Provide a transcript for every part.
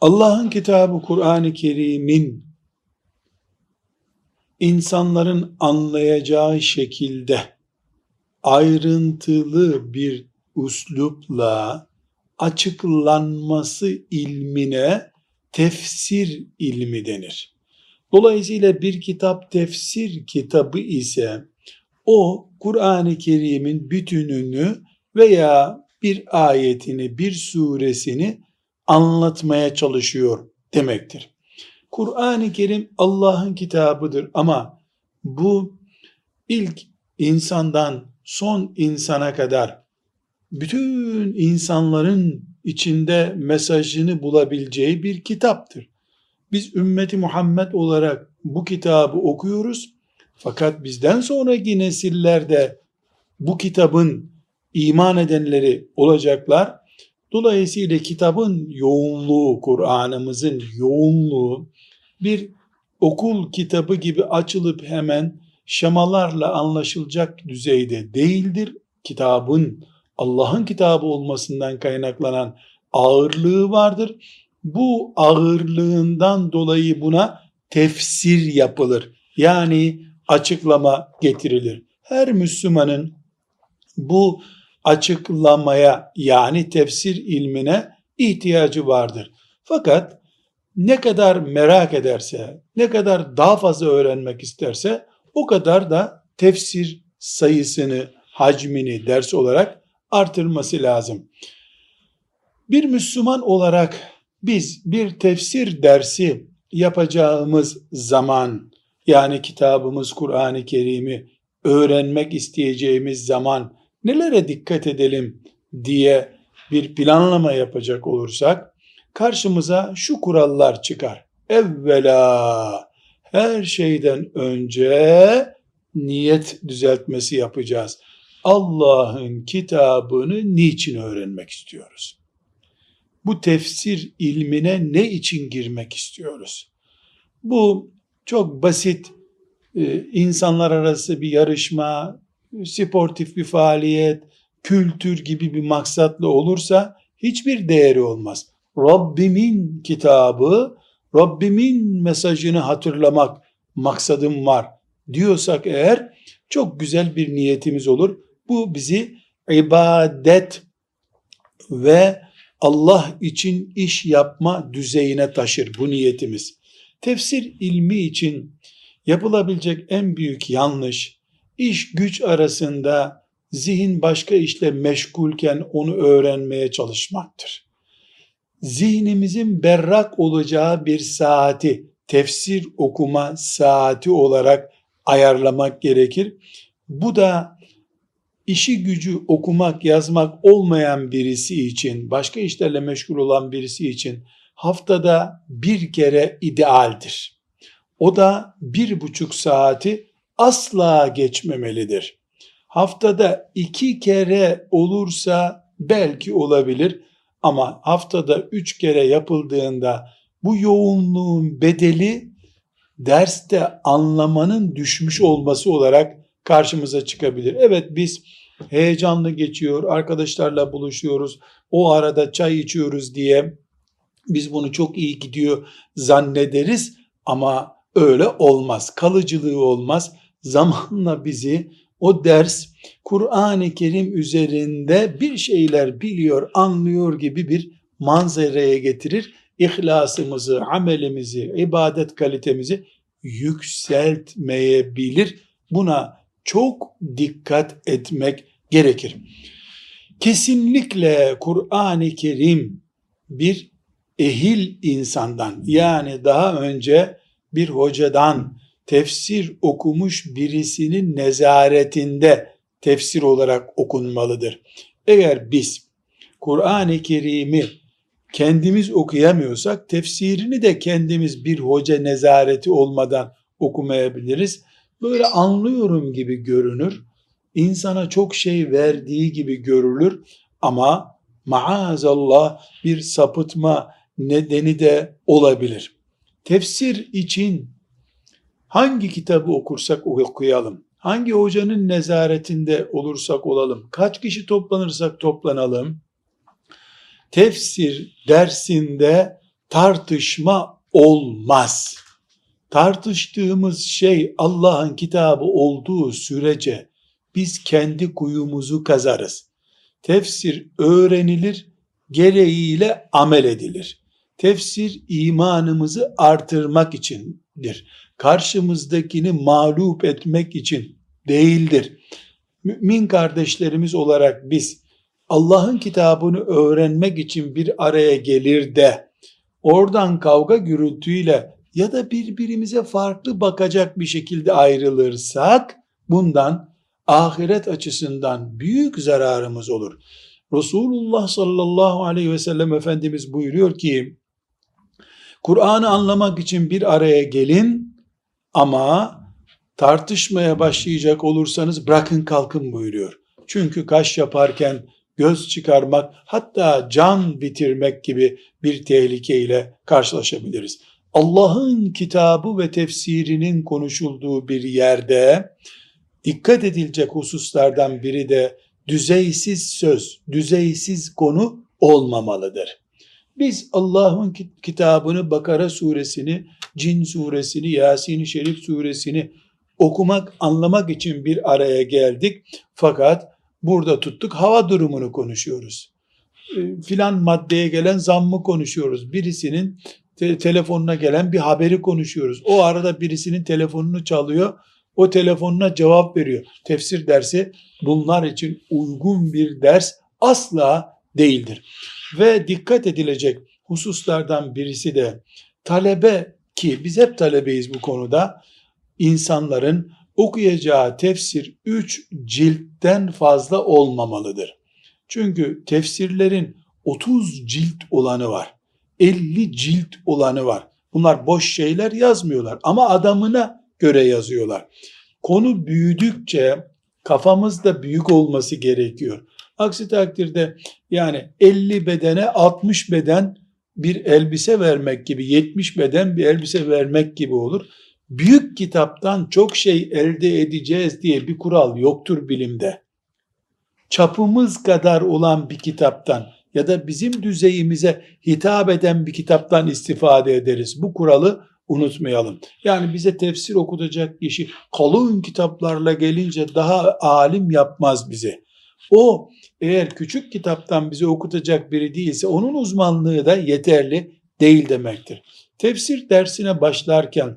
Allah'ın kitabı Kur'an-ı Kerim'in insanların anlayacağı şekilde ayrıntılı bir üslupla açıklanması ilmine tefsir ilmi denir. Dolayısıyla bir kitap tefsir kitabı ise o Kur'an-ı Kerim'in bütününü veya bir ayetini, bir suresini anlatmaya çalışıyor demektir. Kur'an-ı Kerim Allah'ın kitabıdır ama bu ilk insandan son insana kadar bütün insanların içinde mesajını bulabileceği bir kitaptır. Biz ümmeti Muhammed olarak bu kitabı okuyoruz. Fakat bizden sonraki nesillerde bu kitabın iman edenleri olacaklar. Dolayısıyla kitabın yoğunluğu, Kur'an'ımızın yoğunluğu bir okul kitabı gibi açılıp hemen şemalarla anlaşılacak düzeyde değildir. Kitabın Allah'ın kitabı olmasından kaynaklanan ağırlığı vardır. Bu ağırlığından dolayı buna tefsir yapılır. Yani açıklama getirilir. Her Müslümanın bu açıklamaya yani tefsir ilmine ihtiyacı vardır. Fakat ne kadar merak ederse, ne kadar daha fazla öğrenmek isterse o kadar da tefsir sayısını, hacmini ders olarak artırması lazım. Bir Müslüman olarak biz bir tefsir dersi yapacağımız zaman yani kitabımız Kur'an-ı Kerim'i öğrenmek isteyeceğimiz zaman nelere dikkat edelim diye bir planlama yapacak olursak karşımıza şu kurallar çıkar. Evvela her şeyden önce niyet düzeltmesi yapacağız. Allah'ın kitabını niçin öğrenmek istiyoruz? Bu tefsir ilmine ne için girmek istiyoruz? Bu çok basit e, insanlar arası bir yarışma, sportif bir faaliyet, kültür gibi bir maksatlı olursa hiçbir değeri olmaz. Rabbimin kitabı, Rabbimin mesajını hatırlamak maksadım var diyorsak eğer çok güzel bir niyetimiz olur. Bu bizi ibadet ve Allah için iş yapma düzeyine taşır bu niyetimiz. Tefsir ilmi için yapılabilecek en büyük yanlış, iş güç arasında zihin başka işle meşgulken onu öğrenmeye çalışmaktır. Zihnimizin berrak olacağı bir saati, tefsir okuma saati olarak ayarlamak gerekir. Bu da işi gücü okumak, yazmak olmayan birisi için, başka işlerle meşgul olan birisi için haftada bir kere idealdir. O da bir buçuk saati asla geçmemelidir. Haftada iki kere olursa belki olabilir ama haftada üç kere yapıldığında bu yoğunluğun bedeli derste anlamanın düşmüş olması olarak karşımıza çıkabilir. Evet biz heyecanlı geçiyor, arkadaşlarla buluşuyoruz, o arada çay içiyoruz diye biz bunu çok iyi gidiyor zannederiz ama öyle olmaz. Kalıcılığı olmaz. Zamanla bizi o ders Kur'an-ı Kerim üzerinde bir şeyler biliyor, anlıyor gibi bir manzaraya getirir. İhlasımızı, amelimizi, ibadet kalitemizi yükseltmeyebilir. Buna çok dikkat etmek gerekir. Kesinlikle Kur'an-ı Kerim bir ehil insandan yani daha önce bir hocadan tefsir okumuş birisinin nezaretinde tefsir olarak okunmalıdır. Eğer biz Kur'an-ı Kerim'i kendimiz okuyamıyorsak tefsirini de kendimiz bir hoca nezareti olmadan okumayabiliriz. Böyle anlıyorum gibi görünür. İnsana çok şey verdiği gibi görülür ama maazallah bir sapıtma nedeni de olabilir. Tefsir için hangi kitabı okursak okuyalım, hangi hocanın nezaretinde olursak olalım, kaç kişi toplanırsak toplanalım, tefsir dersinde tartışma olmaz. Tartıştığımız şey Allah'ın kitabı olduğu sürece biz kendi kuyumuzu kazarız. Tefsir öğrenilir, gereğiyle amel edilir. Tefsir imanımızı artırmak içindir. Karşımızdakini mağlup etmek için değildir. Mümin kardeşlerimiz olarak biz Allah'ın kitabını öğrenmek için bir araya gelir de oradan kavga gürültüyle ya da birbirimize farklı bakacak bir şekilde ayrılırsak bundan ahiret açısından büyük zararımız olur. Resulullah sallallahu aleyhi ve sellem Efendimiz buyuruyor ki Kur'an'ı anlamak için bir araya gelin ama tartışmaya başlayacak olursanız bırakın kalkın buyuruyor. Çünkü kaş yaparken göz çıkarmak hatta can bitirmek gibi bir tehlikeyle karşılaşabiliriz. Allah'ın kitabı ve tefsirinin konuşulduğu bir yerde dikkat edilecek hususlardan biri de düzeysiz söz, düzeysiz konu olmamalıdır. Biz Allah'ın kitabını Bakara suresini, Cin suresini, Yasin-i Şerif suresini okumak, anlamak için bir araya geldik. Fakat burada tuttuk hava durumunu konuşuyoruz. E, filan maddeye gelen zammı konuşuyoruz. Birisinin te- telefonuna gelen bir haberi konuşuyoruz. O arada birisinin telefonunu çalıyor. O telefonuna cevap veriyor. Tefsir dersi bunlar için uygun bir ders asla değildir. Ve dikkat edilecek hususlardan birisi de talebe ki biz hep talebeyiz bu konuda insanların okuyacağı tefsir 3 ciltten fazla olmamalıdır. Çünkü tefsirlerin 30 cilt olanı var. 50 cilt olanı var. Bunlar boş şeyler yazmıyorlar ama adamına göre yazıyorlar. Konu büyüdükçe kafamız da büyük olması gerekiyor. Aksi takdirde yani 50 bedene 60 beden bir elbise vermek gibi 70 beden bir elbise vermek gibi olur. Büyük kitaptan çok şey elde edeceğiz diye bir kural yoktur bilimde. Çapımız kadar olan bir kitaptan ya da bizim düzeyimize hitap eden bir kitaptan istifade ederiz. Bu kuralı unutmayalım. Yani bize tefsir okutacak kişi kalın kitaplarla gelince daha alim yapmaz bizi. O eğer küçük kitaptan bize okutacak biri değilse onun uzmanlığı da yeterli değil demektir. Tefsir dersine başlarken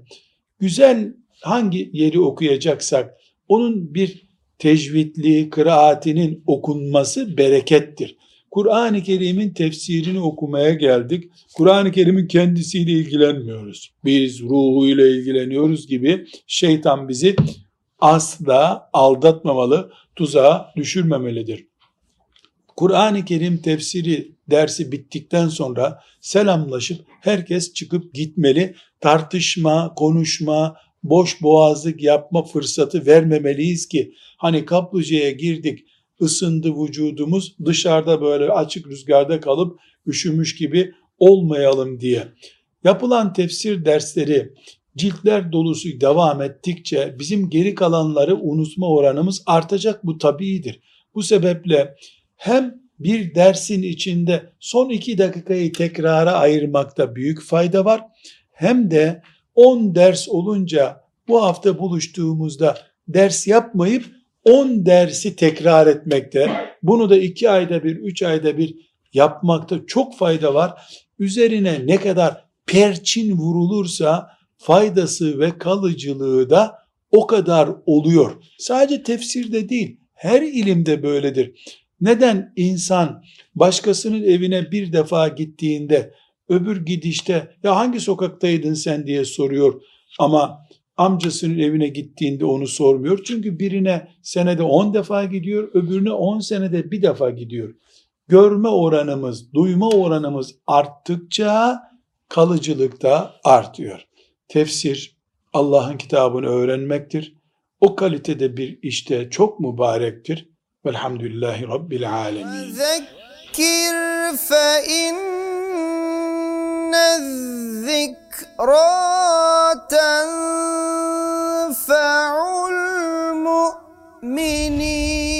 güzel hangi yeri okuyacaksak onun bir tecvidli kıraatinin okunması berekettir. Kur'an-ı Kerim'in tefsirini okumaya geldik. Kur'an-ı Kerim'in kendisiyle ilgilenmiyoruz. Biz ruhuyla ilgileniyoruz gibi şeytan bizi asla aldatmamalı, tuzağa düşürmemelidir. Kur'an-ı Kerim tefsiri dersi bittikten sonra selamlaşıp herkes çıkıp gitmeli. Tartışma, konuşma, boş boğazlık yapma fırsatı vermemeliyiz ki hani kaplıcaya girdik ısındı vücudumuz dışarıda böyle açık rüzgarda kalıp üşümüş gibi olmayalım diye. Yapılan tefsir dersleri ciltler dolusu devam ettikçe bizim geri kalanları unutma oranımız artacak bu tabiidir. Bu sebeple hem bir dersin içinde son iki dakikayı tekrara ayırmakta büyük fayda var. Hem de 10 ders olunca bu hafta buluştuğumuzda ders yapmayıp 10 dersi tekrar etmekte, bunu da 2 ayda bir, 3 ayda bir yapmakta çok fayda var. Üzerine ne kadar perçin vurulursa faydası ve kalıcılığı da o kadar oluyor. Sadece tefsirde değil, her ilimde böyledir. Neden insan başkasının evine bir defa gittiğinde öbür gidişte ya hangi sokaktaydın sen diye soruyor ama amcasının evine gittiğinde onu sormuyor. Çünkü birine senede 10 defa gidiyor, öbürüne 10 senede bir defa gidiyor. görme oranımız, duyma oranımız arttıkça kalıcılık da artıyor. Tefsir Allah'ın kitabını öğrenmektir. O kalitede bir işte çok mübarektir. والحمد لله رب العالمين. ذكر فإن الذكرى تنفع المؤمنين.